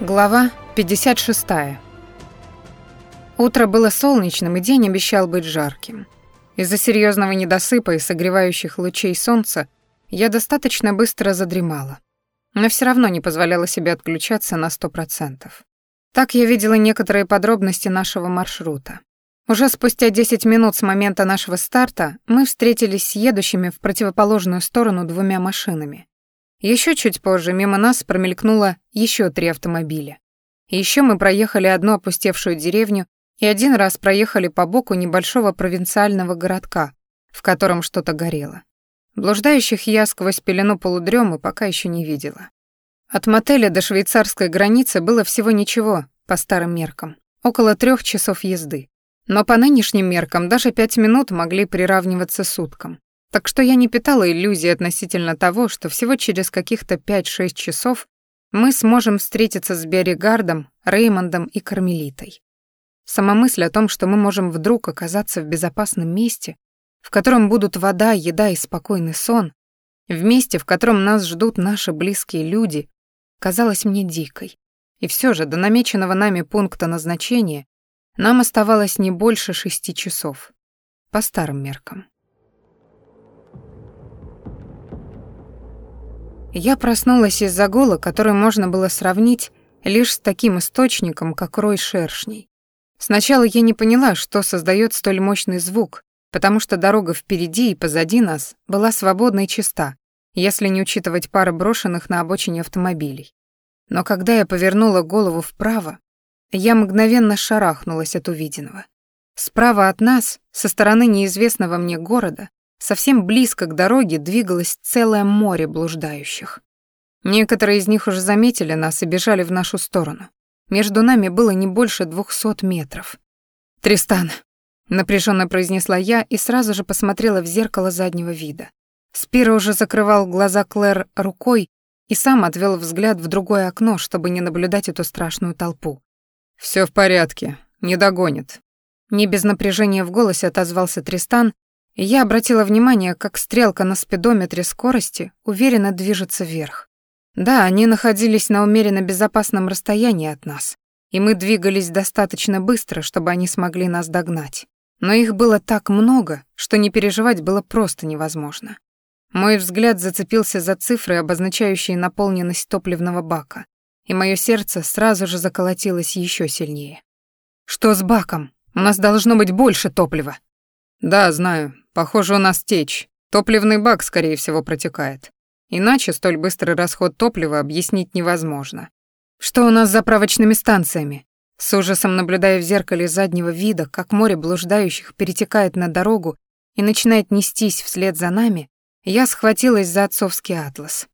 Глава 56. Утро было солнечным, и день обещал быть жарким. Из-за серьезного недосыпа и согревающих лучей солнца я достаточно быстро задремала, но все равно не позволяла себе отключаться на сто процентов. Так я видела некоторые подробности нашего маршрута. Уже спустя 10 минут с момента нашего старта мы встретились с едущими в противоположную сторону двумя машинами. Еще чуть позже мимо нас промелькнуло еще три автомобиля. Еще мы проехали одну опустевшую деревню и один раз проехали по боку небольшого провинциального городка, в котором что-то горело. Блуждающих я сквозь пелену полудрёмы пока еще не видела. От мотеля до швейцарской границы было всего ничего, по старым меркам, около трех часов езды. Но по нынешним меркам даже пять минут могли приравниваться суткам. Так что я не питала иллюзий относительно того, что всего через каких-то 5-6 часов мы сможем встретиться с Берригардом, Реймондом и Кармелитой. Сама мысль о том, что мы можем вдруг оказаться в безопасном месте, в котором будут вода, еда и спокойный сон, в месте, в котором нас ждут наши близкие люди, казалась мне дикой. И все же до намеченного нами пункта назначения нам оставалось не больше шести часов. По старым меркам. Я проснулась из-за гола, который можно было сравнить лишь с таким источником, как рой шершней. Сначала я не поняла, что создает столь мощный звук, потому что дорога впереди и позади нас была свободна и чиста, если не учитывать пары брошенных на обочине автомобилей. Но когда я повернула голову вправо, я мгновенно шарахнулась от увиденного. Справа от нас, со стороны неизвестного мне города, Совсем близко к дороге двигалось целое море блуждающих. Некоторые из них уже заметили нас и бежали в нашу сторону. Между нами было не больше двухсот метров. «Тристан», — напряженно произнесла я и сразу же посмотрела в зеркало заднего вида. Спира уже закрывал глаза Клэр рукой и сам отвел взгляд в другое окно, чтобы не наблюдать эту страшную толпу. Все в порядке, не догонит». Не без напряжения в голосе отозвался Тристан я обратила внимание, как стрелка на спидометре скорости уверенно движется вверх. Да, они находились на умеренно безопасном расстоянии от нас, и мы двигались достаточно быстро, чтобы они смогли нас догнать. Но их было так много, что не переживать было просто невозможно. Мой взгляд зацепился за цифры, обозначающие наполненность топливного бака, и мое сердце сразу же заколотилось еще сильнее. «Что с баком? У нас должно быть больше топлива». «Да, знаю. Похоже, у нас течь. Топливный бак, скорее всего, протекает. Иначе столь быстрый расход топлива объяснить невозможно. Что у нас с заправочными станциями? С ужасом наблюдая в зеркале заднего вида, как море блуждающих перетекает на дорогу и начинает нестись вслед за нами, я схватилась за отцовский атлас.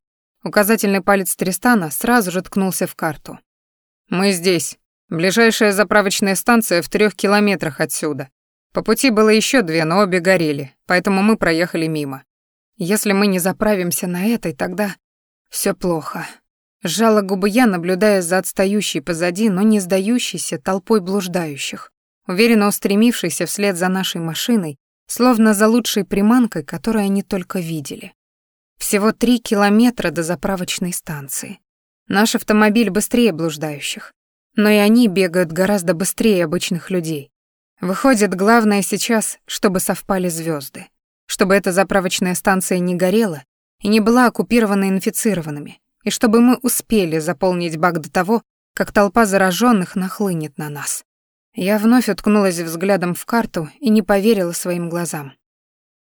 Указательный палец Тристана сразу же ткнулся в карту. «Мы здесь. Ближайшая заправочная станция в трех километрах отсюда. По пути было еще две, но обе горели, поэтому мы проехали мимо. Если мы не заправимся на этой, тогда все плохо. Сжала губы я, наблюдая за отстающей позади, но не сдающейся толпой блуждающих, уверенно устремившейся вслед за нашей машиной, словно за лучшей приманкой, которую они только видели. Всего три километра до заправочной станции. Наш автомобиль быстрее блуждающих, но и они бегают гораздо быстрее обычных людей. Выходит, главное сейчас, чтобы совпали звезды, чтобы эта заправочная станция не горела и не была оккупирована инфицированными, и чтобы мы успели заполнить бак до того, как толпа зараженных нахлынет на нас. Я вновь уткнулась взглядом в карту и не поверила своим глазам.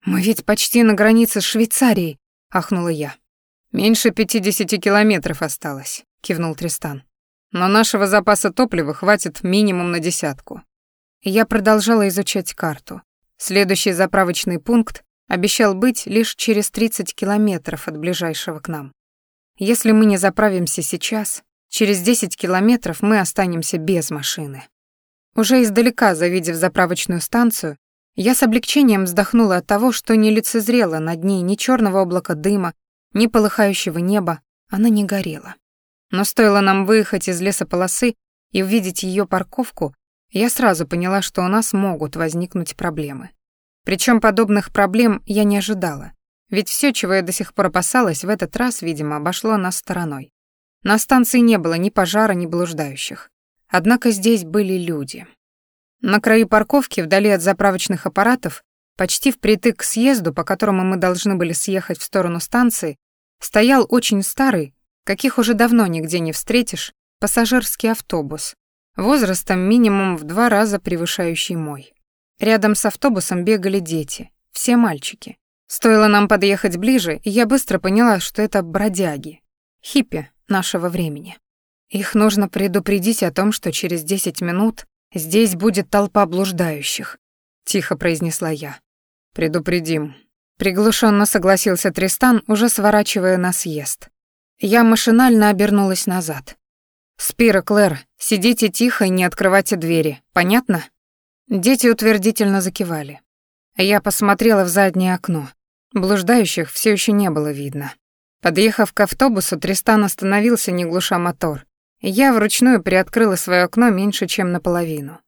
«Мы ведь почти на границе с Швейцарией», — ахнула я. «Меньше пятидесяти километров осталось», — кивнул Тристан. «Но нашего запаса топлива хватит минимум на десятку. Я продолжала изучать карту. Следующий заправочный пункт обещал быть лишь через 30 километров от ближайшего к нам. Если мы не заправимся сейчас, через 10 километров мы останемся без машины. Уже издалека, завидев заправочную станцию, я с облегчением вздохнула от того, что не лицезрела над ней ни черного облака дыма, ни полыхающего неба, она не горела. Но стоило нам выехать из лесополосы и увидеть ее парковку, я сразу поняла, что у нас могут возникнуть проблемы. Причем подобных проблем я не ожидала, ведь все, чего я до сих пор опасалась, в этот раз, видимо, обошло нас стороной. На станции не было ни пожара, ни блуждающих. Однако здесь были люди. На краю парковки, вдали от заправочных аппаратов, почти впритык к съезду, по которому мы должны были съехать в сторону станции, стоял очень старый, каких уже давно нигде не встретишь, пассажирский автобус, возрастом минимум в два раза превышающий мой. Рядом с автобусом бегали дети, все мальчики. Стоило нам подъехать ближе, и я быстро поняла, что это бродяги, хиппи нашего времени. Их нужно предупредить о том, что через 10 минут здесь будет толпа блуждающих, тихо произнесла я. Предупредим. Приглушенно согласился Тристан, уже сворачивая на съезд. Я машинально обернулась назад. «Спира, Клэр, сидите тихо и не открывайте двери, понятно?» Дети утвердительно закивали. Я посмотрела в заднее окно. Блуждающих все еще не было видно. Подъехав к автобусу, Тристан остановился, не глуша мотор. Я вручную приоткрыла свое окно меньше, чем наполовину.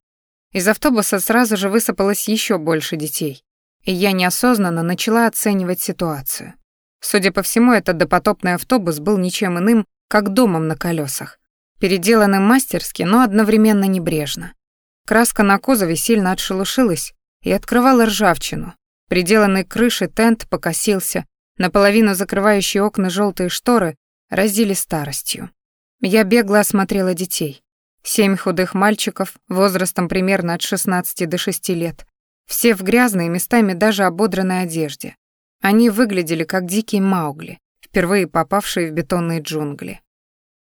Из автобуса сразу же высыпалось еще больше детей, и я неосознанно начала оценивать ситуацию. Судя по всему, этот допотопный автобус был ничем иным, как домом на колесах, переделанным мастерски, но одновременно небрежно. Краска на кузове сильно отшелушилась и открывала ржавчину. Приделанный крыши тент покосился, наполовину закрывающие окна желтые шторы разили старостью. Я бегло осмотрела детей. Семь худых мальчиков, возрастом примерно от 16 до 6 лет. Все в грязной, местами даже ободранной одежде. Они выглядели как дикие маугли, впервые попавшие в бетонные джунгли.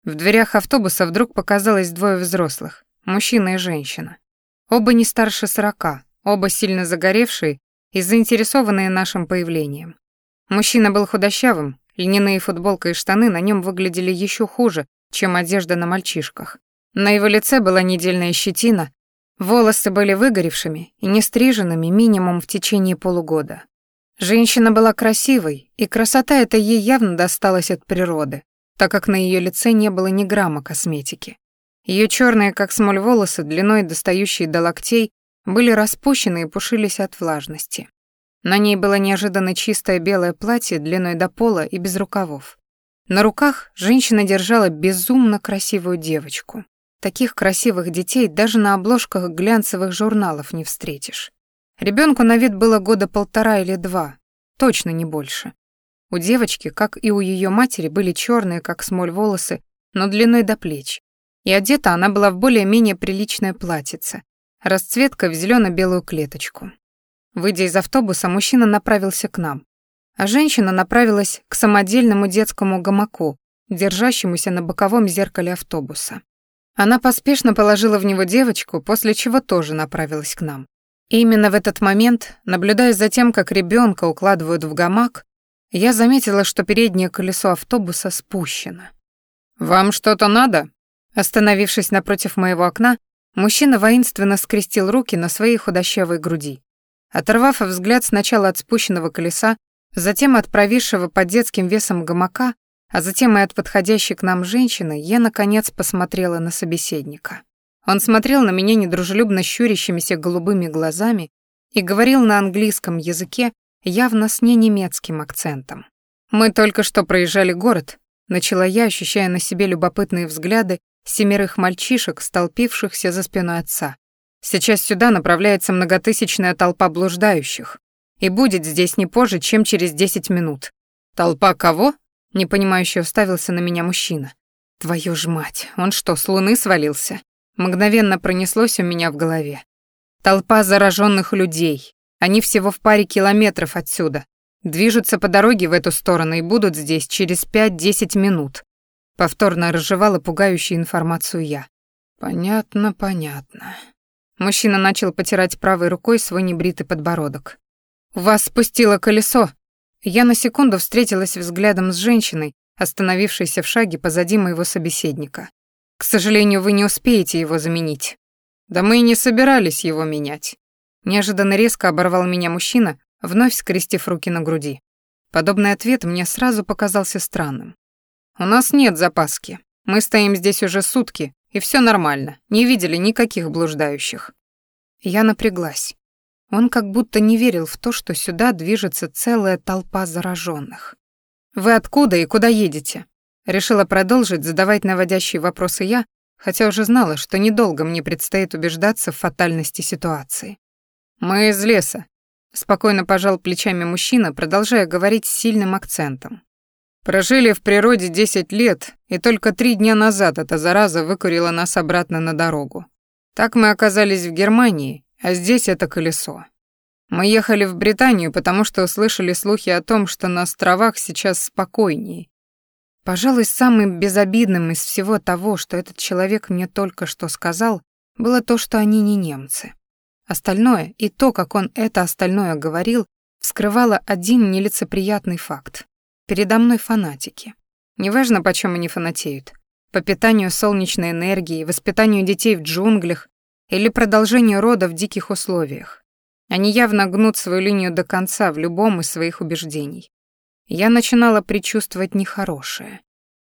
В дверях автобуса вдруг показалось двое взрослых, мужчина и женщина. Оба не старше сорока, оба сильно загоревшие и заинтересованные нашим появлением. Мужчина был худощавым, льняные футболка и штаны на нем выглядели еще хуже, чем одежда на мальчишках. На его лице была недельная щетина, волосы были выгоревшими и не стриженными минимум в течение полугода. Женщина была красивой, и красота эта ей явно досталась от природы, так как на ее лице не было ни грамма косметики. Ее черные, как смоль, волосы, длиной достающие до локтей, были распущены и пушились от влажности. На ней было неожиданно чистое белое платье длиной до пола и без рукавов. На руках женщина держала безумно красивую девочку. Таких красивых детей даже на обложках глянцевых журналов не встретишь. Ребенку на вид было года полтора или два, точно не больше. У девочки, как и у ее матери, были черные, как смоль, волосы, но длиной до плеч. И одета она была в более-менее приличное платьице, расцветка в зелено белую клеточку. Выйдя из автобуса, мужчина направился к нам а женщина направилась к самодельному детскому гамаку, держащемуся на боковом зеркале автобуса. Она поспешно положила в него девочку, после чего тоже направилась к нам. И именно в этот момент, наблюдая за тем, как ребенка укладывают в гамак, я заметила, что переднее колесо автобуса спущено. «Вам что-то надо?» Остановившись напротив моего окна, мужчина воинственно скрестил руки на своей худощавой груди. Оторвав взгляд сначала от спущенного колеса, Затем от провисшего под детским весом гамака, а затем и от подходящей к нам женщины, я, наконец, посмотрела на собеседника. Он смотрел на меня недружелюбно щурящимися голубыми глазами и говорил на английском языке, явно с ненемецким акцентом. «Мы только что проезжали город», — начала я, ощущая на себе любопытные взгляды семерых мальчишек, столпившихся за спиной отца. «Сейчас сюда направляется многотысячная толпа блуждающих и будет здесь не позже, чем через десять минут. Толпа кого? Непонимающе уставился на меня мужчина. Твою ж мать, он что, с луны свалился? Мгновенно пронеслось у меня в голове. Толпа зараженных людей. Они всего в паре километров отсюда. Движутся по дороге в эту сторону и будут здесь через пять-десять минут. Повторно разжевала пугающую информацию я. Понятно, понятно. Мужчина начал потирать правой рукой свой небритый подбородок. «Вас спустило колесо!» Я на секунду встретилась взглядом с женщиной, остановившейся в шаге позади моего собеседника. «К сожалению, вы не успеете его заменить». «Да мы и не собирались его менять». Неожиданно резко оборвал меня мужчина, вновь скрестив руки на груди. Подобный ответ мне сразу показался странным. «У нас нет запаски. Мы стоим здесь уже сутки, и все нормально. Не видели никаких блуждающих». Я напряглась. Он как будто не верил в то, что сюда движется целая толпа зараженных. «Вы откуда и куда едете?» Решила продолжить задавать наводящие вопросы я, хотя уже знала, что недолго мне предстоит убеждаться в фатальности ситуации. «Мы из леса», — спокойно пожал плечами мужчина, продолжая говорить с сильным акцентом. «Прожили в природе десять лет, и только три дня назад эта зараза выкурила нас обратно на дорогу. Так мы оказались в Германии, а здесь это колесо. Мы ехали в Британию, потому что услышали слухи о том, что на островах сейчас спокойнее. Пожалуй, самым безобидным из всего того, что этот человек мне только что сказал, было то, что они не немцы. Остальное, и то, как он это остальное говорил, вскрывало один нелицеприятный факт. Передо мной фанатики. Неважно, почем они фанатеют. По питанию солнечной энергии, воспитанию детей в джунглях или продолжению рода в диких условиях. Они явно гнут свою линию до конца в любом из своих убеждений. Я начинала предчувствовать нехорошее.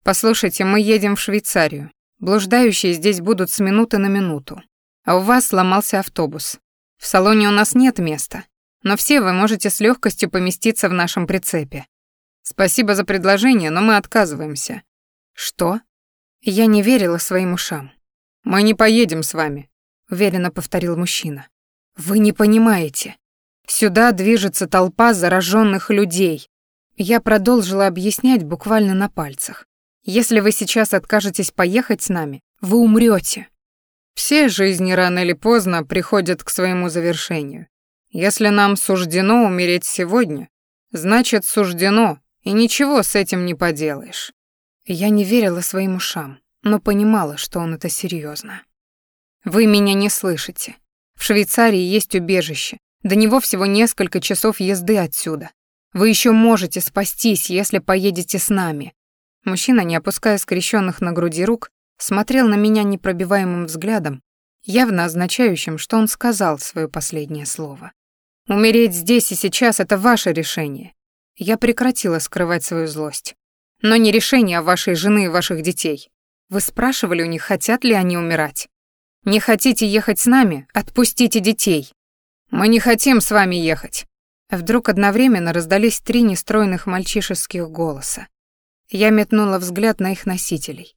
«Послушайте, мы едем в Швейцарию. Блуждающие здесь будут с минуты на минуту. А у вас сломался автобус. В салоне у нас нет места, но все вы можете с легкостью поместиться в нашем прицепе. Спасибо за предложение, но мы отказываемся». «Что?» Я не верила своим ушам. «Мы не поедем с вами», — уверенно повторил мужчина. Вы не понимаете. Сюда движется толпа зараженных людей. Я продолжила объяснять буквально на пальцах. Если вы сейчас откажетесь поехать с нами, вы умрете. Все жизни рано или поздно приходят к своему завершению. Если нам суждено умереть сегодня, значит суждено, и ничего с этим не поделаешь. Я не верила своим ушам, но понимала, что он это серьезно. Вы меня не слышите. В Швейцарии есть убежище. До него всего несколько часов езды отсюда. Вы еще можете спастись, если поедете с нами. Мужчина, не опуская скрещенных на груди рук, смотрел на меня непробиваемым взглядом, явно означающим, что он сказал свое последнее слово. Умереть здесь и сейчас — это ваше решение. Я прекратила скрывать свою злость. Но не решение вашей жены и ваших детей. Вы спрашивали у них, хотят ли они умирать. Не хотите ехать с нами? Отпустите детей. Мы не хотим с вами ехать. Вдруг одновременно раздались три нестройных мальчишеских голоса. Я метнула взгляд на их носителей.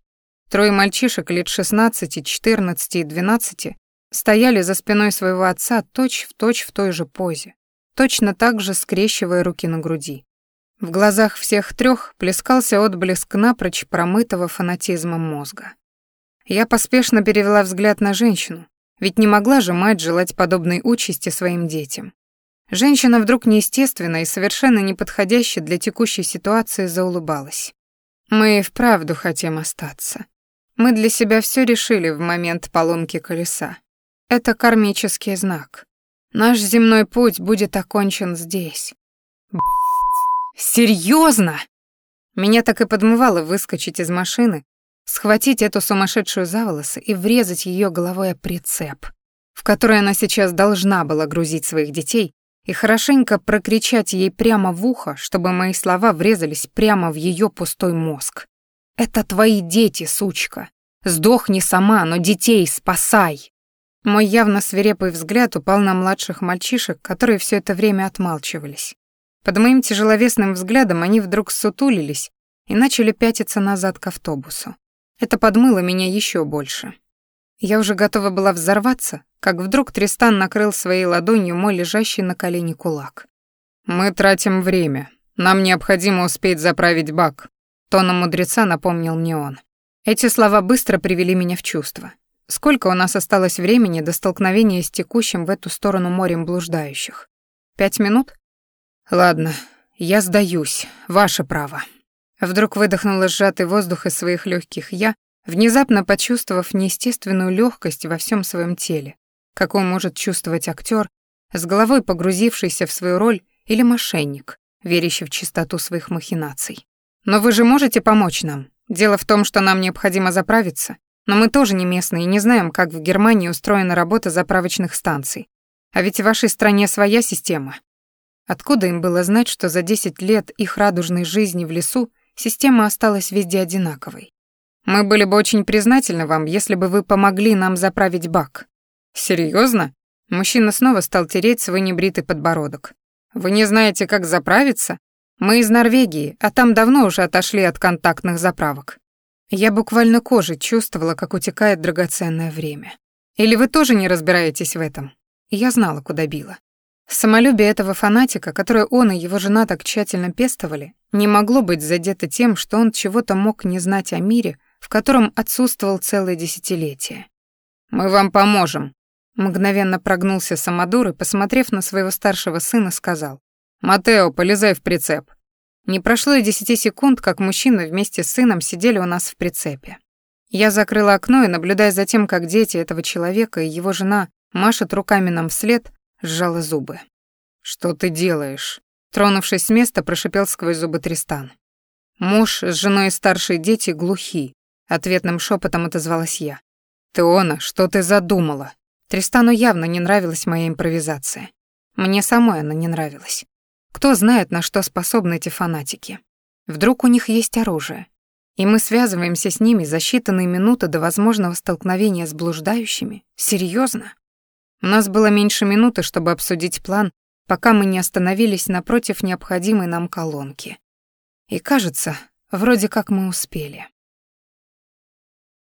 Трое мальчишек лет 16, 14 и 12 стояли за спиной своего отца точь в точь в той же позе, точно так же скрещивая руки на груди. В глазах всех трех плескался отблеск напрочь промытого фанатизмом мозга. Я поспешно перевела взгляд на женщину, ведь не могла же мать желать подобной участи своим детям. Женщина вдруг неестественно и совершенно неподходяще для текущей ситуации заулыбалась. «Мы вправду хотим остаться. Мы для себя все решили в момент поломки колеса. Это кармический знак. Наш земной путь будет окончен здесь». Серьезно? Меня так и подмывало выскочить из машины схватить эту сумасшедшую за волосы и врезать ее головой о прицеп, в который она сейчас должна была грузить своих детей, и хорошенько прокричать ей прямо в ухо, чтобы мои слова врезались прямо в ее пустой мозг. «Это твои дети, сучка! Сдохни сама, но детей спасай!» Мой явно свирепый взгляд упал на младших мальчишек, которые все это время отмалчивались. Под моим тяжеловесным взглядом они вдруг сутулились и начали пятиться назад к автобусу. Это подмыло меня еще больше. Я уже готова была взорваться, как вдруг Тристан накрыл своей ладонью мой лежащий на колене кулак. «Мы тратим время. Нам необходимо успеть заправить бак», — тоном мудреца напомнил мне он. Эти слова быстро привели меня в чувство. Сколько у нас осталось времени до столкновения с текущим в эту сторону морем блуждающих? Пять минут? Ладно, я сдаюсь. Ваше право. Вдруг выдохнула сжатый воздух из своих легких я, внезапно почувствовав неестественную легкость во всем своем теле, какую может чувствовать актер, с головой погрузившийся в свою роль или мошенник, верящий в чистоту своих махинаций. «Но вы же можете помочь нам. Дело в том, что нам необходимо заправиться, но мы тоже не местные и не знаем, как в Германии устроена работа заправочных станций. А ведь в вашей стране своя система. Откуда им было знать, что за 10 лет их радужной жизни в лесу система осталась везде одинаковой. Мы были бы очень признательны вам, если бы вы помогли нам заправить бак. Серьезно? Мужчина снова стал тереть свой небритый подбородок. Вы не знаете, как заправиться? Мы из Норвегии, а там давно уже отошли от контактных заправок. Я буквально кожей чувствовала, как утекает драгоценное время. Или вы тоже не разбираетесь в этом? Я знала, куда била. Самолюбие этого фанатика, которое он и его жена так тщательно пестовали, не могло быть задето тем, что он чего-то мог не знать о мире, в котором отсутствовал целое десятилетие. «Мы вам поможем», — мгновенно прогнулся Самодур и, посмотрев на своего старшего сына, сказал. «Матео, полезай в прицеп». Не прошло и десяти секунд, как мужчина вместе с сыном сидели у нас в прицепе. Я закрыла окно и, наблюдая за тем, как дети этого человека и его жена машут руками нам вслед, сжала зубы. «Что ты делаешь?» Тронувшись с места, прошипел сквозь зубы Тристан. «Муж с женой и старшие дети глухи», — ответным шепотом отозвалась я. «Теона, что ты задумала?» Тристану явно не нравилась моя импровизация. Мне самой она не нравилась. Кто знает, на что способны эти фанатики. Вдруг у них есть оружие, и мы связываемся с ними за считанные минуты до возможного столкновения с блуждающими? Серьезно? У нас было меньше минуты, чтобы обсудить план, пока мы не остановились напротив необходимой нам колонки. И кажется, вроде как мы успели.